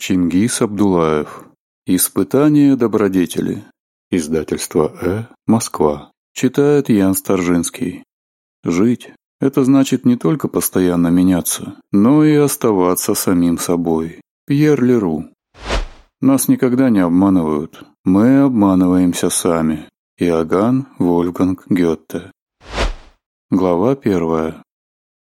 Чингис Абдулаев. Испытание добродетели. Издательство «Э. Москва». Читает Ян Старжинский. Жить – это значит не только постоянно меняться, но и оставаться самим собой. Пьер Леру. Нас никогда не обманывают. Мы обманываемся сами. Иоганн Вольфганг Гетте. Глава первая.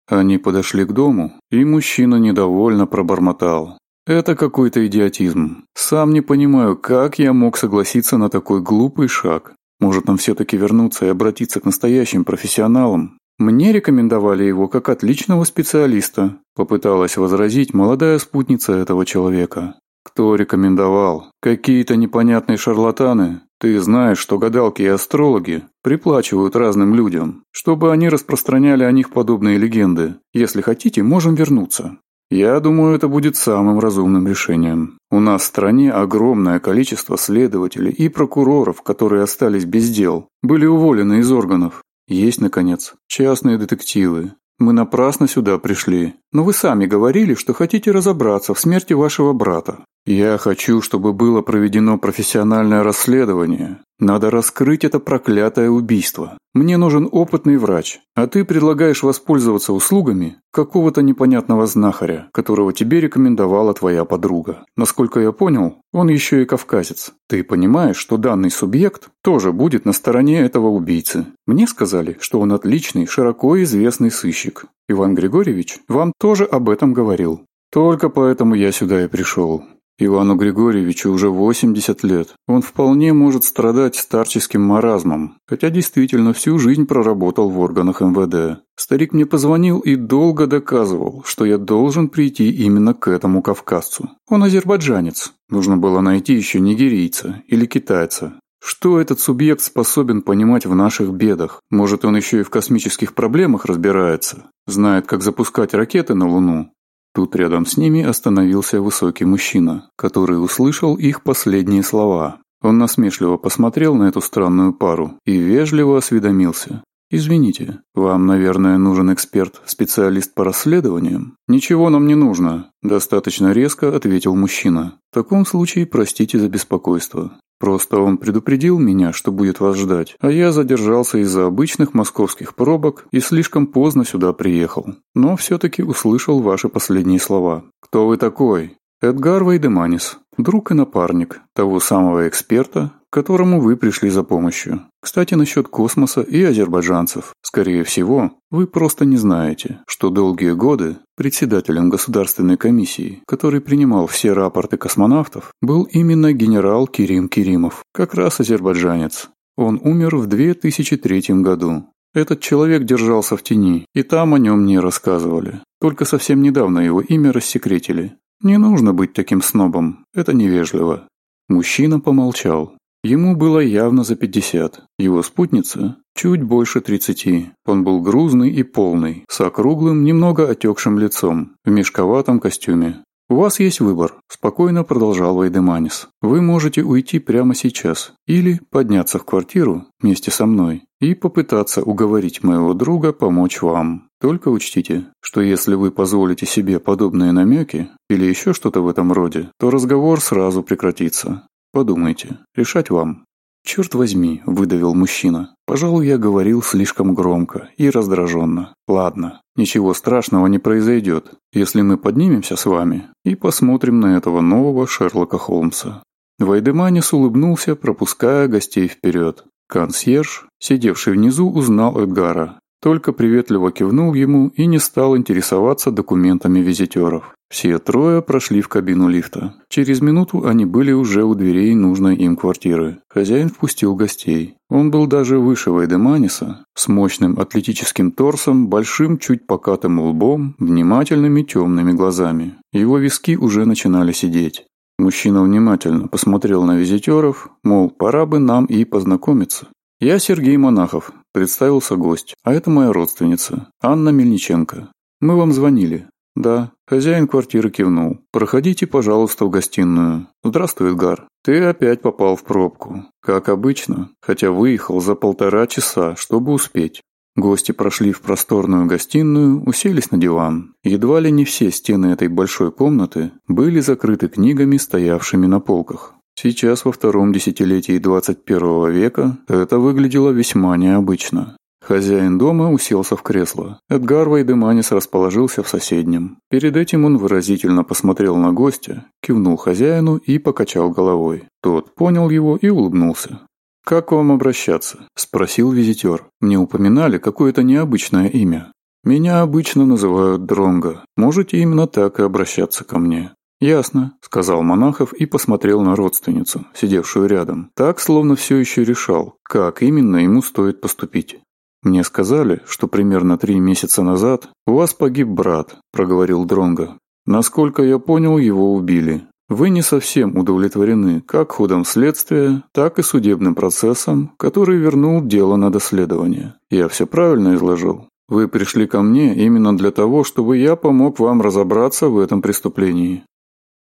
Они подошли к дому, и мужчина недовольно пробормотал. Это какой-то идиотизм. Сам не понимаю, как я мог согласиться на такой глупый шаг. Может, нам все-таки вернуться и обратиться к настоящим профессионалам? Мне рекомендовали его как отличного специалиста, попыталась возразить молодая спутница этого человека. Кто рекомендовал? Какие-то непонятные шарлатаны? Ты знаешь, что гадалки и астрологи приплачивают разным людям, чтобы они распространяли о них подобные легенды. Если хотите, можем вернуться. Я думаю, это будет самым разумным решением. У нас в стране огромное количество следователей и прокуроров, которые остались без дел, были уволены из органов. Есть, наконец, частные детективы. Мы напрасно сюда пришли. Но вы сами говорили, что хотите разобраться в смерти вашего брата. Я хочу, чтобы было проведено профессиональное расследование. Надо раскрыть это проклятое убийство. Мне нужен опытный врач, а ты предлагаешь воспользоваться услугами какого-то непонятного знахаря, которого тебе рекомендовала твоя подруга. Насколько я понял, он еще и кавказец. Ты понимаешь, что данный субъект тоже будет на стороне этого убийцы. Мне сказали, что он отличный, широко известный сыщик. Иван Григорьевич вам тоже об этом говорил. Только поэтому я сюда и пришел. Ивану Григорьевичу уже 80 лет. Он вполне может страдать старческим маразмом, хотя действительно всю жизнь проработал в органах МВД. Старик мне позвонил и долго доказывал, что я должен прийти именно к этому кавказцу. Он азербайджанец. Нужно было найти еще нигерийца или китайца, что этот субъект способен понимать в наших бедах? Может, он еще и в космических проблемах разбирается? Знает, как запускать ракеты на Луну? Тут рядом с ними остановился высокий мужчина, который услышал их последние слова. Он насмешливо посмотрел на эту странную пару и вежливо осведомился. «Извините, вам, наверное, нужен эксперт, специалист по расследованиям?» «Ничего нам не нужно», – достаточно резко ответил мужчина. «В таком случае простите за беспокойство. Просто он предупредил меня, что будет вас ждать, а я задержался из-за обычных московских пробок и слишком поздно сюда приехал. Но все-таки услышал ваши последние слова. Кто вы такой? Эдгар Вайдеманис, друг и напарник того самого эксперта, которому вы пришли за помощью. Кстати, насчет космоса и азербайджанцев. Скорее всего, вы просто не знаете, что долгие годы председателем государственной комиссии, который принимал все рапорты космонавтов, был именно генерал Кирим Киримов, как раз азербайджанец. Он умер в 2003 году. Этот человек держался в тени, и там о нем не рассказывали. Только совсем недавно его имя рассекретили. Не нужно быть таким снобом, это невежливо. Мужчина помолчал, Ему было явно за пятьдесят, его спутница – чуть больше тридцати. Он был грузный и полный, с округлым, немного отекшим лицом, в мешковатом костюме. «У вас есть выбор», – спокойно продолжал Вайдеманис. «Вы можете уйти прямо сейчас или подняться в квартиру вместе со мной и попытаться уговорить моего друга помочь вам. Только учтите, что если вы позволите себе подобные намеки или еще что-то в этом роде, то разговор сразу прекратится. «Подумайте, решать вам». «Черт возьми», — выдавил мужчина. «Пожалуй, я говорил слишком громко и раздраженно. Ладно, ничего страшного не произойдет, если мы поднимемся с вами и посмотрим на этого нового Шерлока Холмса». Вайдеманис улыбнулся, пропуская гостей вперед. Консьерж, сидевший внизу, узнал Эдгара только приветливо кивнул ему и не стал интересоваться документами визитеров. Все трое прошли в кабину лифта. Через минуту они были уже у дверей нужной им квартиры. Хозяин впустил гостей. Он был даже выше Вайдеманиса, с мощным атлетическим торсом, большим чуть покатым лбом, внимательными темными глазами. Его виски уже начинали сидеть. Мужчина внимательно посмотрел на визитеров, мол, пора бы нам и познакомиться. «Я Сергей Монахов», – представился гость. «А это моя родственница, Анна Мельниченко. Мы вам звонили». «Да». Хозяин квартиры кивнул. «Проходите, пожалуйста, в гостиную». «Здравствуй, Эдгар. Ты опять попал в пробку. Как обычно, хотя выехал за полтора часа, чтобы успеть». Гости прошли в просторную гостиную, уселись на диван. Едва ли не все стены этой большой комнаты были закрыты книгами, стоявшими на полках. Сейчас, во втором десятилетии 21 века, это выглядело весьма необычно. Хозяин дома уселся в кресло. Эдгар Вайдеманис расположился в соседнем. Перед этим он выразительно посмотрел на гостя, кивнул хозяину и покачал головой. Тот понял его и улыбнулся. «Как вам обращаться?» – спросил визитер. «Мне упоминали какое-то необычное имя. Меня обычно называют Дронго. Можете именно так и обращаться ко мне. «Ясно», — сказал Монахов и посмотрел на родственницу, сидевшую рядом, так, словно все еще решал, как именно ему стоит поступить. «Мне сказали, что примерно три месяца назад у вас погиб брат», — проговорил Дронго. «Насколько я понял, его убили. Вы не совсем удовлетворены как ходом следствия, так и судебным процессом, который вернул дело на доследование. Я все правильно изложил?» Вы пришли ко мне именно для того, чтобы я помог вам разобраться в этом преступлении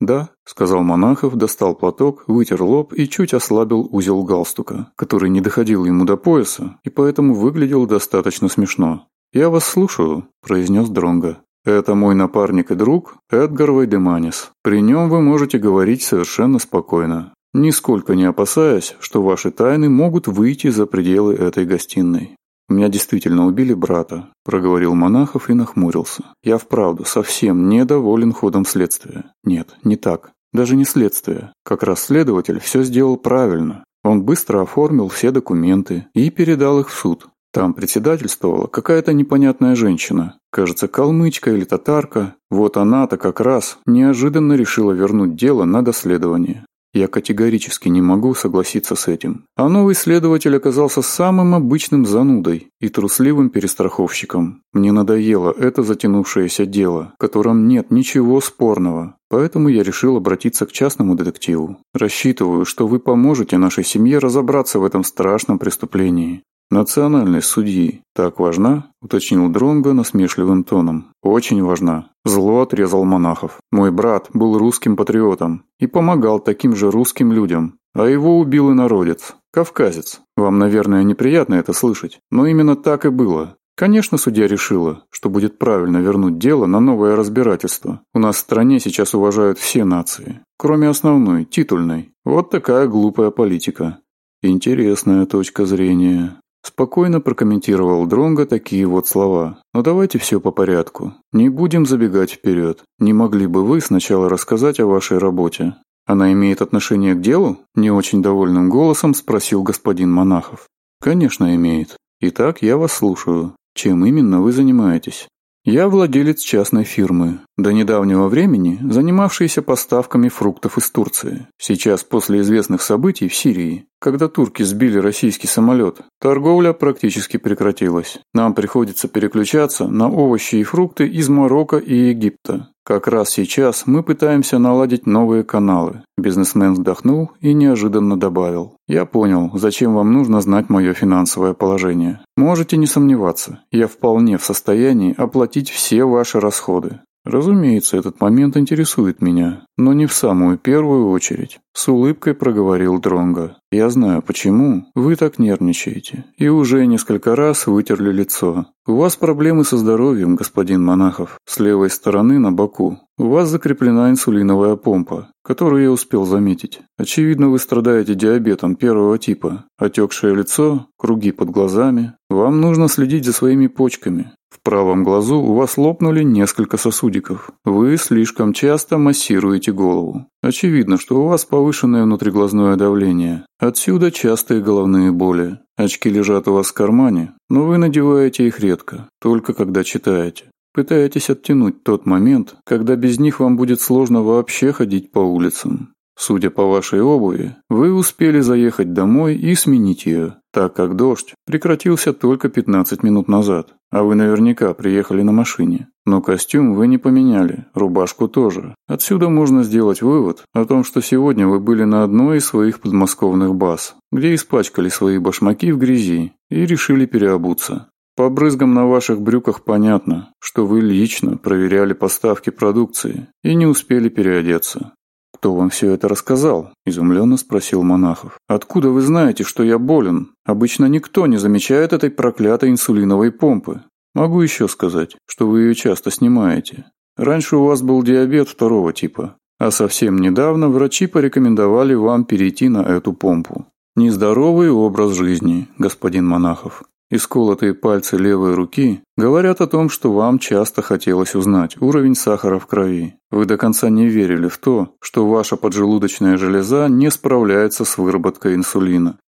да сказал монахов достал платок вытер лоб и чуть ослабил узел галстука который не доходил ему до пояса и поэтому выглядел достаточно смешно. Я вас слушаю произнес Дронго. это мой напарник и друг эдгар вайдеманис. При нем вы можете говорить совершенно спокойно нисколько не опасаясь что ваши тайны могут выйти за пределы этой гостиной меня действительно убили брата», – проговорил Монахов и нахмурился. «Я вправду совсем недоволен ходом следствия. Нет, не так. Даже не следствие. Как раз следователь все сделал правильно. Он быстро оформил все документы и передал их в суд. Там председательствовала какая-то непонятная женщина. Кажется, калмычка или татарка. Вот она-то как раз неожиданно решила вернуть дело на доследование. Я категорически не могу согласиться с этим. А новый следователь оказался самым обычным занудой и трусливым перестраховщиком. Мне надоело это затянувшееся дело, в котором нет ничего спорного. Поэтому я решил обратиться к частному детективу. Рассчитываю, что вы поможете нашей семье разобраться в этом страшном преступлении. Национальность судьи так важна, уточнил Дронго насмешливым тоном. Очень важна. Зло отрезал монахов. Мой брат был русским патриотом и помогал таким же русским людям. А его убил инородец, кавказец. Вам, наверное, неприятно это слышать, но именно так и было. Конечно, судья решила, что будет правильно вернуть дело на новое разбирательство. У нас в стране сейчас уважают все нации, кроме основной, титульной. Вот такая глупая политика. Интересная точка зрения, Спокойно прокомментировал Дронго такие вот слова. «Но давайте все по порядку. Не будем забегать вперед. Не могли бы вы сначала рассказать о вашей работе?» «Она имеет отношение к делу?» – не очень довольным голосом спросил господин Монахов. «Конечно имеет. Итак, я вас слушаю. Чем именно вы занимаетесь?» «Я владелец частной фирмы. До недавнего времени занимавшиеся поставками фруктов из Турции. Сейчас, после известных событий в Сирии, когда турки сбили российский самолет, торговля практически прекратилась. Нам приходится переключаться на овощи и фрукты из Марокко и Египта. Как раз сейчас мы пытаемся наладить новые каналы. Бизнесмен вздохнул и неожиданно добавил. Я понял, зачем вам нужно знать мое финансовое положение. Можете не сомневаться, я вполне в состоянии оплатить все ваши расходы. «Разумеется, этот момент интересует меня, но не в самую первую очередь», — с улыбкой проговорил Дронго. «Я знаю, почему вы так нервничаете и уже несколько раз вытерли лицо. У вас проблемы со здоровьем, господин Монахов. С левой стороны на боку у вас закреплена инсулиновая помпа, которую я успел заметить. Очевидно, вы страдаете диабетом первого типа. Отекшее лицо, круги под глазами. Вам нужно следить за своими почками. В правом глазу у вас лопнули несколько сосудиков. Вы слишком часто массируете голову. Очевидно, что у вас повышенное внутриглазное давление. Отсюда частые головные боли. Очки лежат у вас в кармане, но вы надеваете их редко, только когда читаете. Пытаетесь оттянуть тот момент, когда без них вам будет сложно вообще ходить по улицам. Судя по вашей обуви, вы успели заехать домой и сменить ее, так как дождь прекратился только 15 минут назад, а вы наверняка приехали на машине. Но костюм вы не поменяли, рубашку тоже. Отсюда можно сделать вывод о том, что сегодня вы были на одной из своих подмосковных баз, где испачкали свои башмаки в грязи и решили переобуться. По брызгам на ваших брюках понятно, что вы лично проверяли поставки продукции и не успели переодеться. Кто вам все это рассказал? Изумленно спросил Монахов. Откуда вы знаете, что я болен? Обычно никто не замечает этой проклятой инсулиновой помпы. Могу еще сказать, что вы ее часто снимаете. Раньше у вас был диабет второго типа, а совсем недавно врачи порекомендовали вам перейти на эту помпу. Нездоровый образ жизни, господин Монахов. И сколотые пальцы левой руки говорят о том, что вам часто хотелось узнать уровень сахара в крови. Вы до конца не верили в то, что ваша поджелудочная железа не справляется с выработкой инсулина.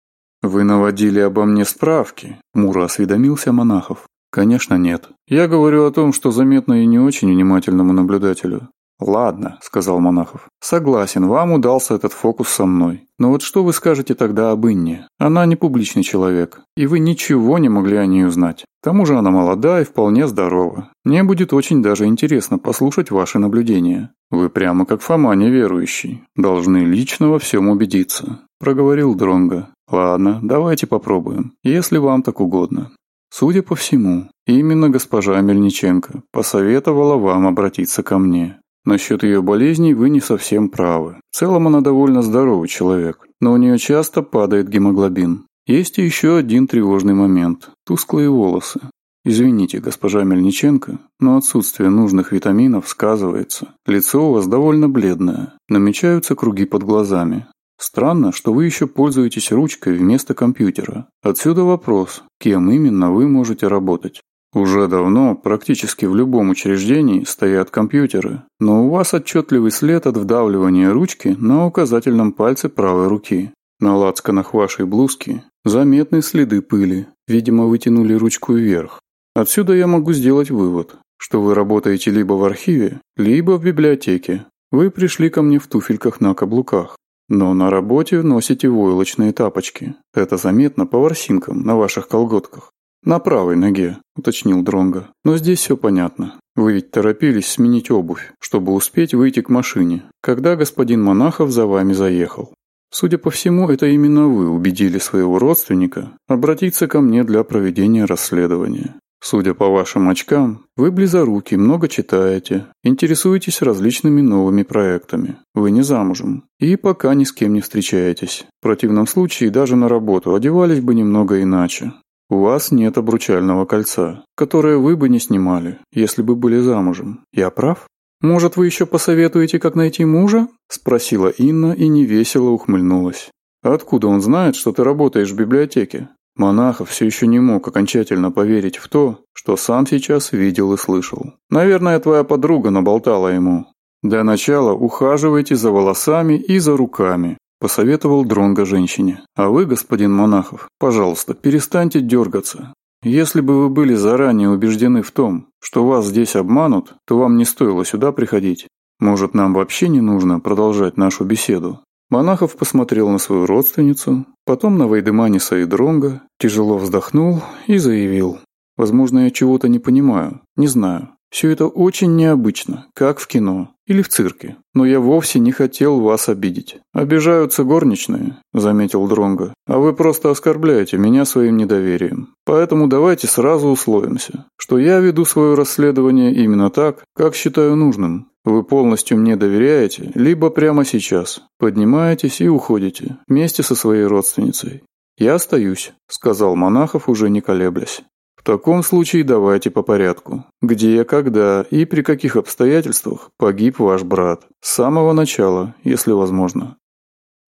«Вы наводили обо мне справки?» – Мура осведомился Монахов. «Конечно нет. Я говорю о том, что заметно и не очень внимательному наблюдателю. «Ладно», — сказал Монахов. «Согласен, вам удался этот фокус со мной. Но вот что вы скажете тогда об Инне? Она не публичный человек, и вы ничего не могли о ней узнать. К тому же она молода и вполне здорова. Мне будет очень даже интересно послушать ваши наблюдения. Вы прямо как Фома неверующий. Должны лично во всем убедиться», — проговорил Дронга. «Ладно, давайте попробуем, если вам так угодно». Судя по всему, именно госпожа Мельниченко посоветовала вам обратиться ко мне. Насчет ее болезней вы не совсем правы. В целом она довольно здоровый человек, но у нее часто падает гемоглобин. Есть еще один тревожный момент – тусклые волосы. Извините, госпожа Мельниченко, но отсутствие нужных витаминов сказывается. Лицо у вас довольно бледное, намечаются круги под глазами. Странно, что вы еще пользуетесь ручкой вместо компьютера. Отсюда вопрос, кем именно вы можете работать. Уже давно практически в любом учреждении стоят компьютеры, но у вас отчетливый след от вдавливания ручки на указательном пальце правой руки. На лацканах вашей блузки заметны следы пыли, видимо, вытянули ручку вверх. Отсюда я могу сделать вывод, что вы работаете либо в архиве, либо в библиотеке. Вы пришли ко мне в туфельках на каблуках, но на работе носите войлочные тапочки. Это заметно по ворсинкам на ваших колготках. «На правой ноге», — уточнил Дронго. «Но здесь все понятно. Вы ведь торопились сменить обувь, чтобы успеть выйти к машине, когда господин Монахов за вами заехал. Судя по всему, это именно вы убедили своего родственника обратиться ко мне для проведения расследования. Судя по вашим очкам, вы близоруки, много читаете, интересуетесь различными новыми проектами. Вы не замужем и пока ни с кем не встречаетесь. В противном случае даже на работу одевались бы немного иначе. У вас нет обручального кольца, которое вы бы не снимали, если бы были замужем. Я прав? Может, вы еще посоветуете, как найти мужа? Спросила Инна и невесело ухмыльнулась. Откуда он знает, что ты работаешь в библиотеке? Монахов все еще не мог окончательно поверить в то, что сам сейчас видел и слышал. Наверное, твоя подруга наболтала ему. Для начала ухаживайте за волосами и за руками посоветовал Дронго женщине. «А вы, господин Монахов, пожалуйста, перестаньте дергаться. Если бы вы были заранее убеждены в том, что вас здесь обманут, то вам не стоило сюда приходить. Может, нам вообще не нужно продолжать нашу беседу?» Монахов посмотрел на свою родственницу, потом на Вайдеманиса и Дронга, тяжело вздохнул и заявил. «Возможно, я чего-то не понимаю, не знаю. Все это очень необычно, как в кино или в цирке. Но я вовсе не хотел вас обидеть. Обижаются горничные, заметил Дронго. А вы просто оскорбляете меня своим недоверием. Поэтому давайте сразу условимся, что я веду свое расследование именно так, как считаю нужным. Вы полностью мне доверяете, либо прямо сейчас поднимаетесь и уходите вместе со своей родственницей. «Я остаюсь», — сказал Монахов, уже не колеблясь таком случае давайте по порядку. Где, когда и при каких обстоятельствах погиб ваш брат? С самого начала, если возможно.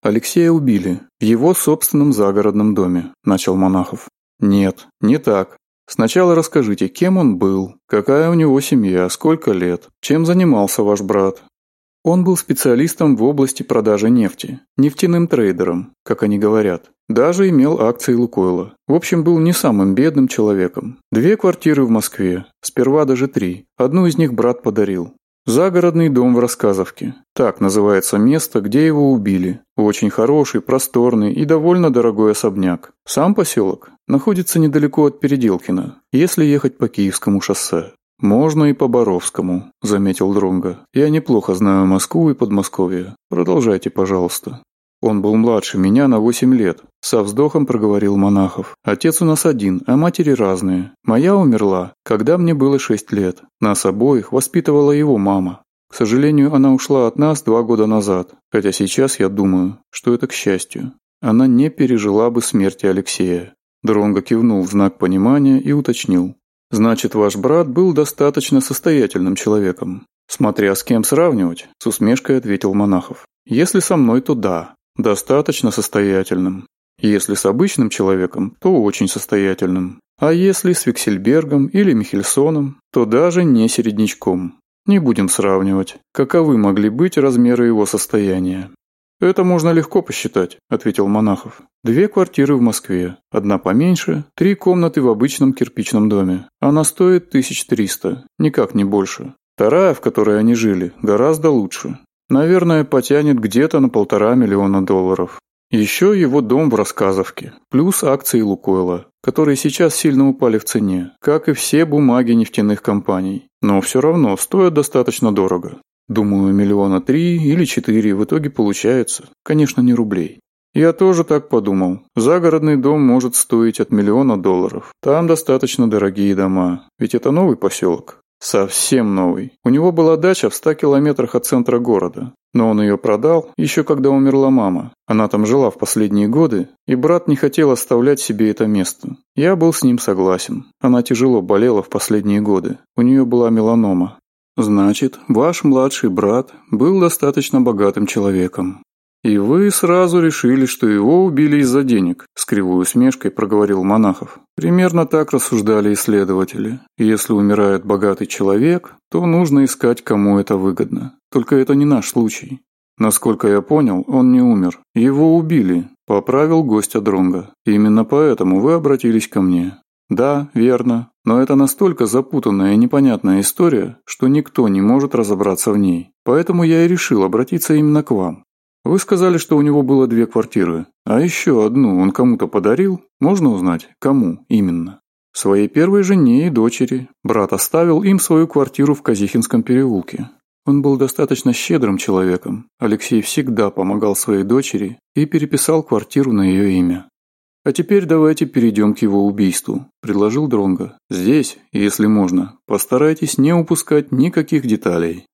Алексея убили в его собственном загородном доме, начал Монахов. Нет, не так. Сначала расскажите, кем он был, какая у него семья, сколько лет, чем занимался ваш брат, он был специалистом в области продажи нефти, нефтяным трейдером, как они говорят. Даже имел акции Лукойла. В общем, был не самым бедным человеком. Две квартиры в Москве, сперва даже три. Одну из них брат подарил. Загородный дом в Рассказовке. Так называется место, где его убили. Очень хороший, просторный и довольно дорогой особняк. Сам поселок находится недалеко от Переделкина, если ехать по Киевскому шоссе. «Можно и по-боровскому», — заметил Дронго. «Я неплохо знаю Москву и Подмосковье. Продолжайте, пожалуйста». Он был младше меня на восемь лет. Со вздохом проговорил Монахов. Отец у нас один, а матери разные. Моя умерла, когда мне было шесть лет. Нас обоих воспитывала его мама. К сожалению, она ушла от нас два года назад, хотя сейчас я думаю, что это к счастью. Она не пережила бы смерти Алексея. Дронго кивнул в знак понимания и уточнил. Значит, ваш брат был достаточно состоятельным человеком. Смотря с кем сравнивать, с усмешкой ответил Монахов. Если со мной, то да, достаточно состоятельным. Если с обычным человеком, то очень состоятельным. А если с Виксельбергом или Михельсоном, то даже не середнячком. Не будем сравнивать, каковы могли быть размеры его состояния. «Это можно легко посчитать», – ответил Монахов. «Две квартиры в Москве, одна поменьше, три комнаты в обычном кирпичном доме. Она стоит 1300, никак не больше. Вторая, в которой они жили, гораздо лучше. Наверное, потянет где-то на полтора миллиона долларов. Еще его дом в Рассказовке, плюс акции Лукойла, которые сейчас сильно упали в цене, как и все бумаги нефтяных компаний, но все равно стоят достаточно дорого. Думаю, миллиона три или четыре в итоге получается. Конечно, не рублей. Я тоже так подумал. Загородный дом может стоить от миллиона долларов. Там достаточно дорогие дома. Ведь это новый поселок. Совсем новый. У него была дача в 100 километрах от центра города. Но он ее продал, еще когда умерла мама. Она там жила в последние годы, и брат не хотел оставлять себе это место. Я был с ним согласен. Она тяжело болела в последние годы. У нее была меланома. Значит, ваш младший брат был достаточно богатым человеком. И вы сразу решили, что его убили из-за денег, с кривой усмешкой проговорил Монахов. Примерно так рассуждали исследователи. Если умирает богатый человек, то нужно искать, кому это выгодно. Только это не наш случай. Насколько я понял, он не умер. Его убили, поправил гость Адронга. Именно поэтому вы обратились ко мне. Да, верно, но это настолько запутанная и непонятная история, что никто не может разобраться в ней. Поэтому я и решил обратиться именно к вам. Вы сказали, что у него было две квартиры, а еще одну он кому-то подарил. Можно узнать, кому именно? Своей первой жене и дочери. Брат оставил им свою квартиру в Казихинском переулке. Он был достаточно щедрым человеком. Алексей всегда помогал своей дочери и переписал квартиру на ее имя а теперь давайте перейдем к его убийству предложил Дронго. здесь если можно постарайтесь не упускать никаких деталей